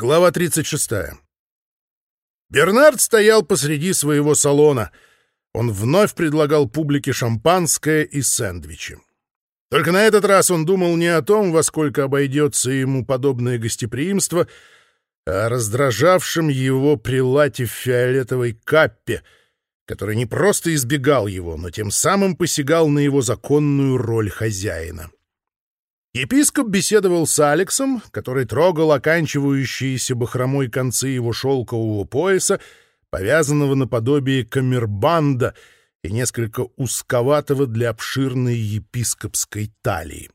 Глава 36. Бернард стоял посреди своего салона. Он вновь предлагал публике шампанское и сэндвичи. Только на этот раз он думал не о том, во сколько обойдется ему подобное гостеприимство, а о раздражавшем его прилате в фиолетовой каппе, который не просто избегал его, но тем самым посягал на его законную роль хозяина. — Епископ беседовал с Алексом, который трогал оканчивающиеся бахромой концы его шелкового пояса, повязанного наподобие камербанда и несколько узковатого для обширной епископской талии.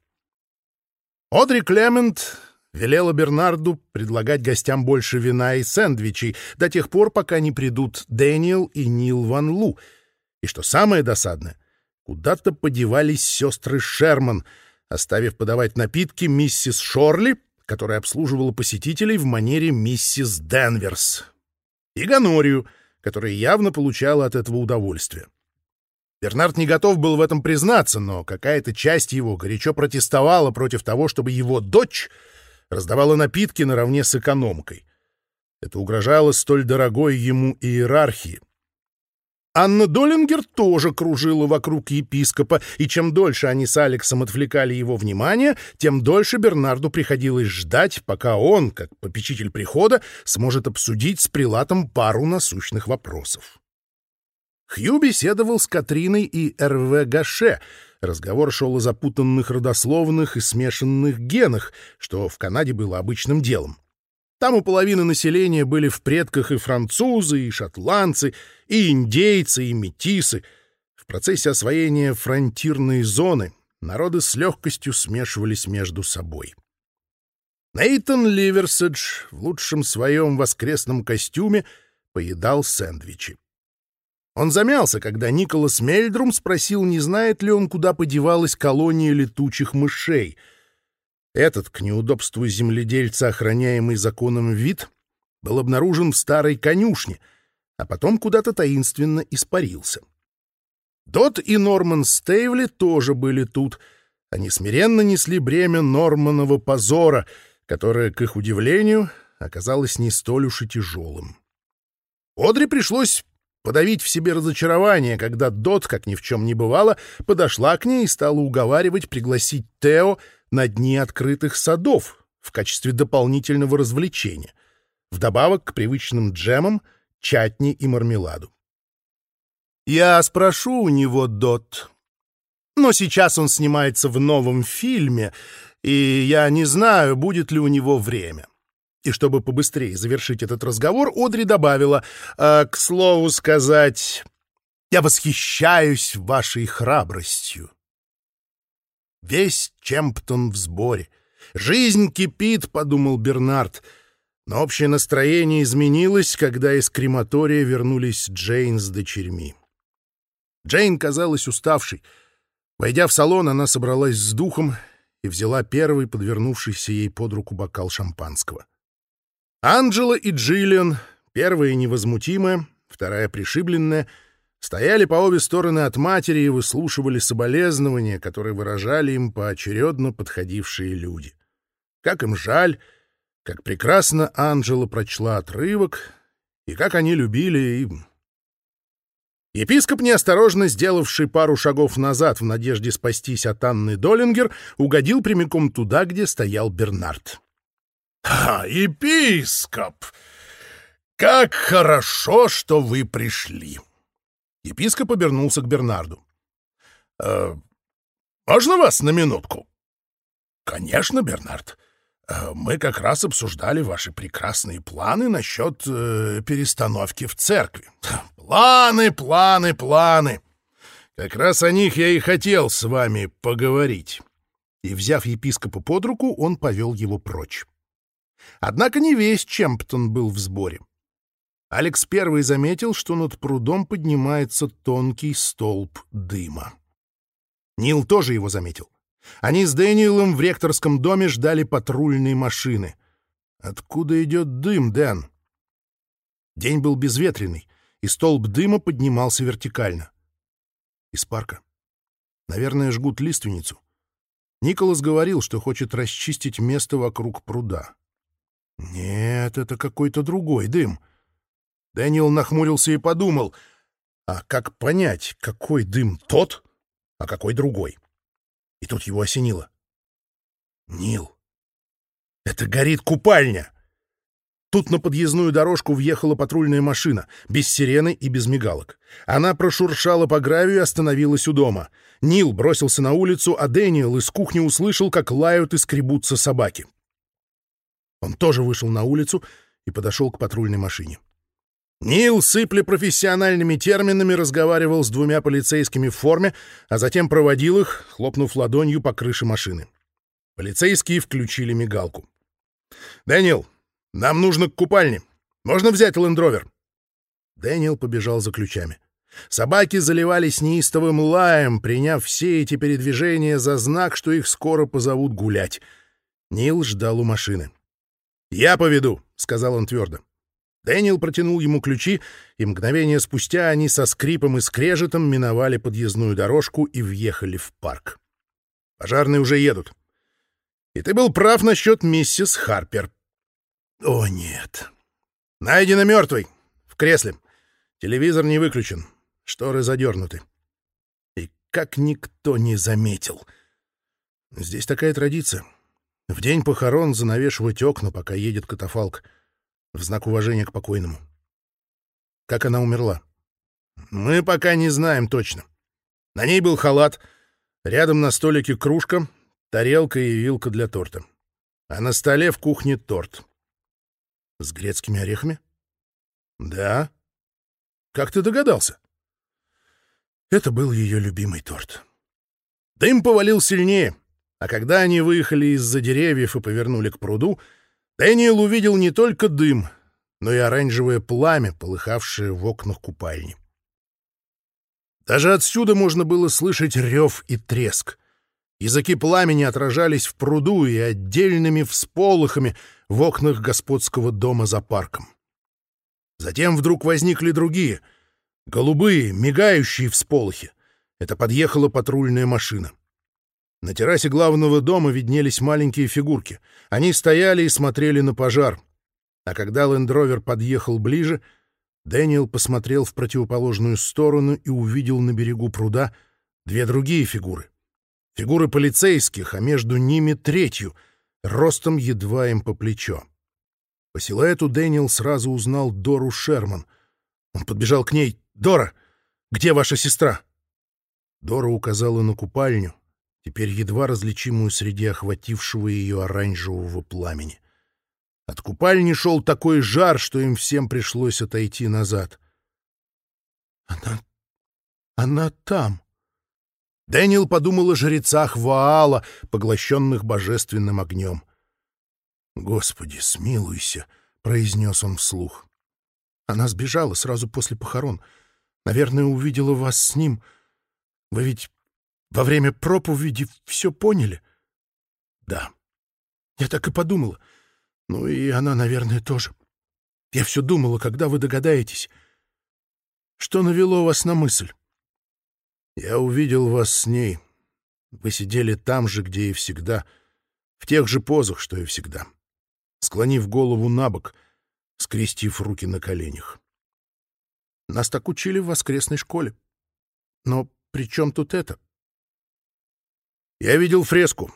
Одри Клемент велела Бернарду предлагать гостям больше вина и сэндвичей до тех пор, пока не придут Дэниел и Нил Ван Лу. И что самое досадное, куда-то подевались сестры Шерман — оставив подавать напитки миссис Шорли, которая обслуживала посетителей в манере миссис Денверс, и Гонорию, которая явно получала от этого удовольствие. Бернард не готов был в этом признаться, но какая-то часть его горячо протестовала против того, чтобы его дочь раздавала напитки наравне с экономкой. Это угрожало столь дорогой ему иерархии — Анна Долингер тоже кружила вокруг епископа, и чем дольше они с Алексом отвлекали его внимание, тем дольше Бернарду приходилось ждать, пока он, как попечитель прихода, сможет обсудить с прилатом пару насущных вопросов. Хью беседовал с Катриной и Р.В. Гаше. Разговор шел о запутанных родословных и смешанных генах, что в Канаде было обычным делом. Там у половины населения были в предках и французы, и шотландцы, и индейцы, и метисы. В процессе освоения фронтирной зоны народы с легкостью смешивались между собой. Нейтан Ливерседж в лучшем своем воскресном костюме поедал сэндвичи. Он замялся, когда Николас Мельдрум спросил, не знает ли он, куда подевалась колония летучих мышей — этот к неудобству земледельца, охраняемый законом вид, был обнаружен в старой конюшне, а потом куда-то таинственно испарился. Дот и Норман Стейвли тоже были тут. Они смиренно несли бремя Норманова позора, которое, к их удивлению, оказалось не столь уж и тяжелым. Одри пришлось подавить в себе разочарование, когда Дот, как ни в чем не бывало, подошла к ней и стала уговаривать пригласить Тео на дни открытых садов в качестве дополнительного развлечения, вдобавок к привычным джемам, чатни и мармеладу. «Я спрошу у него, Дот. Но сейчас он снимается в новом фильме, и я не знаю, будет ли у него время». И чтобы побыстрее завершить этот разговор, Одри добавила, «А, «К слову сказать, я восхищаюсь вашей храбростью». Весь Чемптон в сборе. «Жизнь кипит», — подумал Бернард. Но общее настроение изменилось, когда из крематория вернулись Джейн с дочерьми. Джейн казалась уставшей. Войдя в салон, она собралась с духом и взяла первый подвернувшийся ей под руку бокал шампанского. Анджела Стояли по обе стороны от матери и выслушивали соболезнования, которые выражали им поочередно подходившие люди. Как им жаль, как прекрасно Анжела прочла отрывок, и как они любили им. Епископ, неосторожно сделавший пару шагов назад в надежде спастись от Анны Долингер, угодил прямиком туда, где стоял Бернард. «Ха, епископ! Как хорошо, что вы пришли!» Епископ обернулся к Бернарду. «Э, «Можно вас на минутку?» «Конечно, Бернард. Э, мы как раз обсуждали ваши прекрасные планы насчет э, перестановки в церкви. Планы, планы, планы. Как раз о них я и хотел с вами поговорить». И, Алекс первый заметил, что над прудом поднимается тонкий столб дыма. Нил тоже его заметил. Они с Дэниелом в ректорском доме ждали патрульные машины. «Откуда идет дым, Дэн?» День был безветренный, и столб дыма поднимался вертикально. Из парка. Наверное, жгут лиственницу. Николас говорил, что хочет расчистить место вокруг пруда. «Нет, это какой-то другой дым». Дэниел нахмурился и подумал, а как понять, какой дым тот, а какой другой? И тут его осенило. Нил, это горит купальня! Тут на подъездную дорожку въехала патрульная машина, без сирены и без мигалок. Она прошуршала по гравию и остановилась у дома. Нил бросился на улицу, а Дэниел из кухни услышал, как лают и скребутся собаки. Он тоже вышел на улицу и подошел к патрульной машине. Нил, сыпля профессиональными терминами, разговаривал с двумя полицейскими в форме, а затем проводил их, хлопнув ладонью по крыше машины. Полицейские включили мигалку. «Дэниел, нам нужно к купальне. Можно взять лендровер?» Дэниел побежал за ключами. Собаки заливались неистовым лаем, приняв все эти передвижения за знак, что их скоро позовут гулять. Нил ждал у машины. «Я поведу», — сказал он твердо. Дэниел протянул ему ключи, и мгновение спустя они со скрипом и скрежетом миновали подъездную дорожку и въехали в парк. «Пожарные уже едут. И ты был прав насчет миссис Харпер». «О, нет. Найдена мертвой. В кресле. Телевизор не выключен. Шторы задернуты. И как в знак уважения к покойному. Как она умерла? Мы пока не знаем точно. На ней был халат, рядом на столике кружка, тарелка и вилка для торта. А на столе в кухне торт. С грецкими орехами? Да. Как ты догадался? Это был ее любимый торт. Дым повалил сильнее, а когда они выехали из-за деревьев и повернули к пруду, Дэниел увидел не только дым, но и оранжевое пламя, полыхавшее в окнах купальни. Даже отсюда можно было слышать рев и треск. Языки пламени отражались в пруду и отдельными всполохами в окнах господского дома за парком. Затем вдруг возникли другие, голубые, мигающие всполохи. Это подъехала патрульная машина. — на террасе главного дома виднелись маленькие фигурки. Они стояли и смотрели на пожар. А когда лендровер подъехал ближе, Дэниел посмотрел в противоположную сторону и увидел на берегу пруда две другие фигуры. Фигуры полицейских, а между ними третью, ростом едва им по плечо. По силуэту Дэниел сразу узнал Дору Шерман. Он подбежал к ней. «Дора, где ваша сестра?» Дора указала на купальню, Теперь едва различимую среди охватившего ее оранжевого пламени. От купальни шел такой жар, что им всем пришлось отойти назад. «Она... она там!» Дэниел подумал о жрецах Ваала, поглощенных божественным огнем. «Господи, смилуйся!» — произнес он вслух. Она сбежала сразу после похорон. Наверное, увидела вас с ним. Вы ведь во время проповеди все поняли? Да. Я так и подумала. Ну и она, наверное, тоже. Я все думала, когда вы догадаетесь. Что навело вас на мысль? Я увидел вас с ней. Вы сидели там же, где и всегда, в тех же Я видел фреску.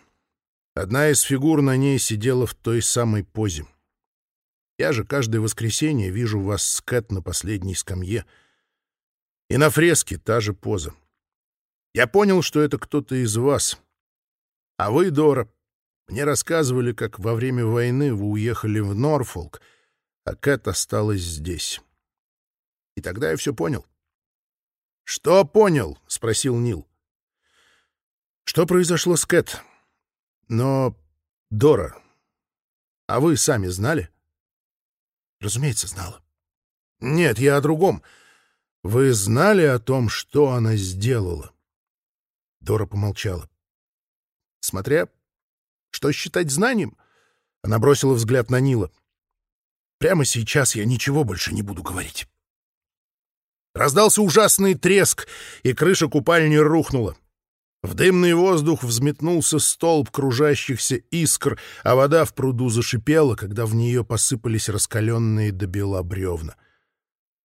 Одна из фигур на ней сидела в той самой позе. Я же каждое воскресенье вижу вас с Кэт на последней скамье. И на фреске та же поза. Я понял, что это кто-то из вас. А вы, Дора, мне рассказывали, как во время войны вы уехали в Норфолк, а Кэт осталась здесь. И тогда я все понял. — Что понял? — спросил Нил. Что произошло с Кэт? Но, Дора, а вы сами знали? Разумеется, знала. Нет, я о другом. Вы знали о том, что она сделала? Дора помолчала. Смотря, что считать знанием, она бросила взгляд на Нила. Прямо сейчас я ничего больше не буду говорить. Раздался ужасный треск, и крыша купальни рухнула. В дымный воздух взметнулся столб кружащихся искр, а вода в пруду зашипела, когда в нее посыпались раскаленные до бела бревна.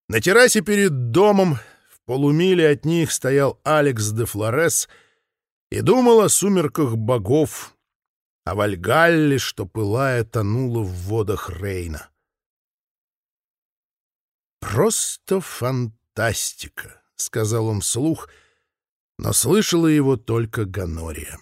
На террасе перед домом в полумиле от них стоял Алекс но слышала его только Ганория.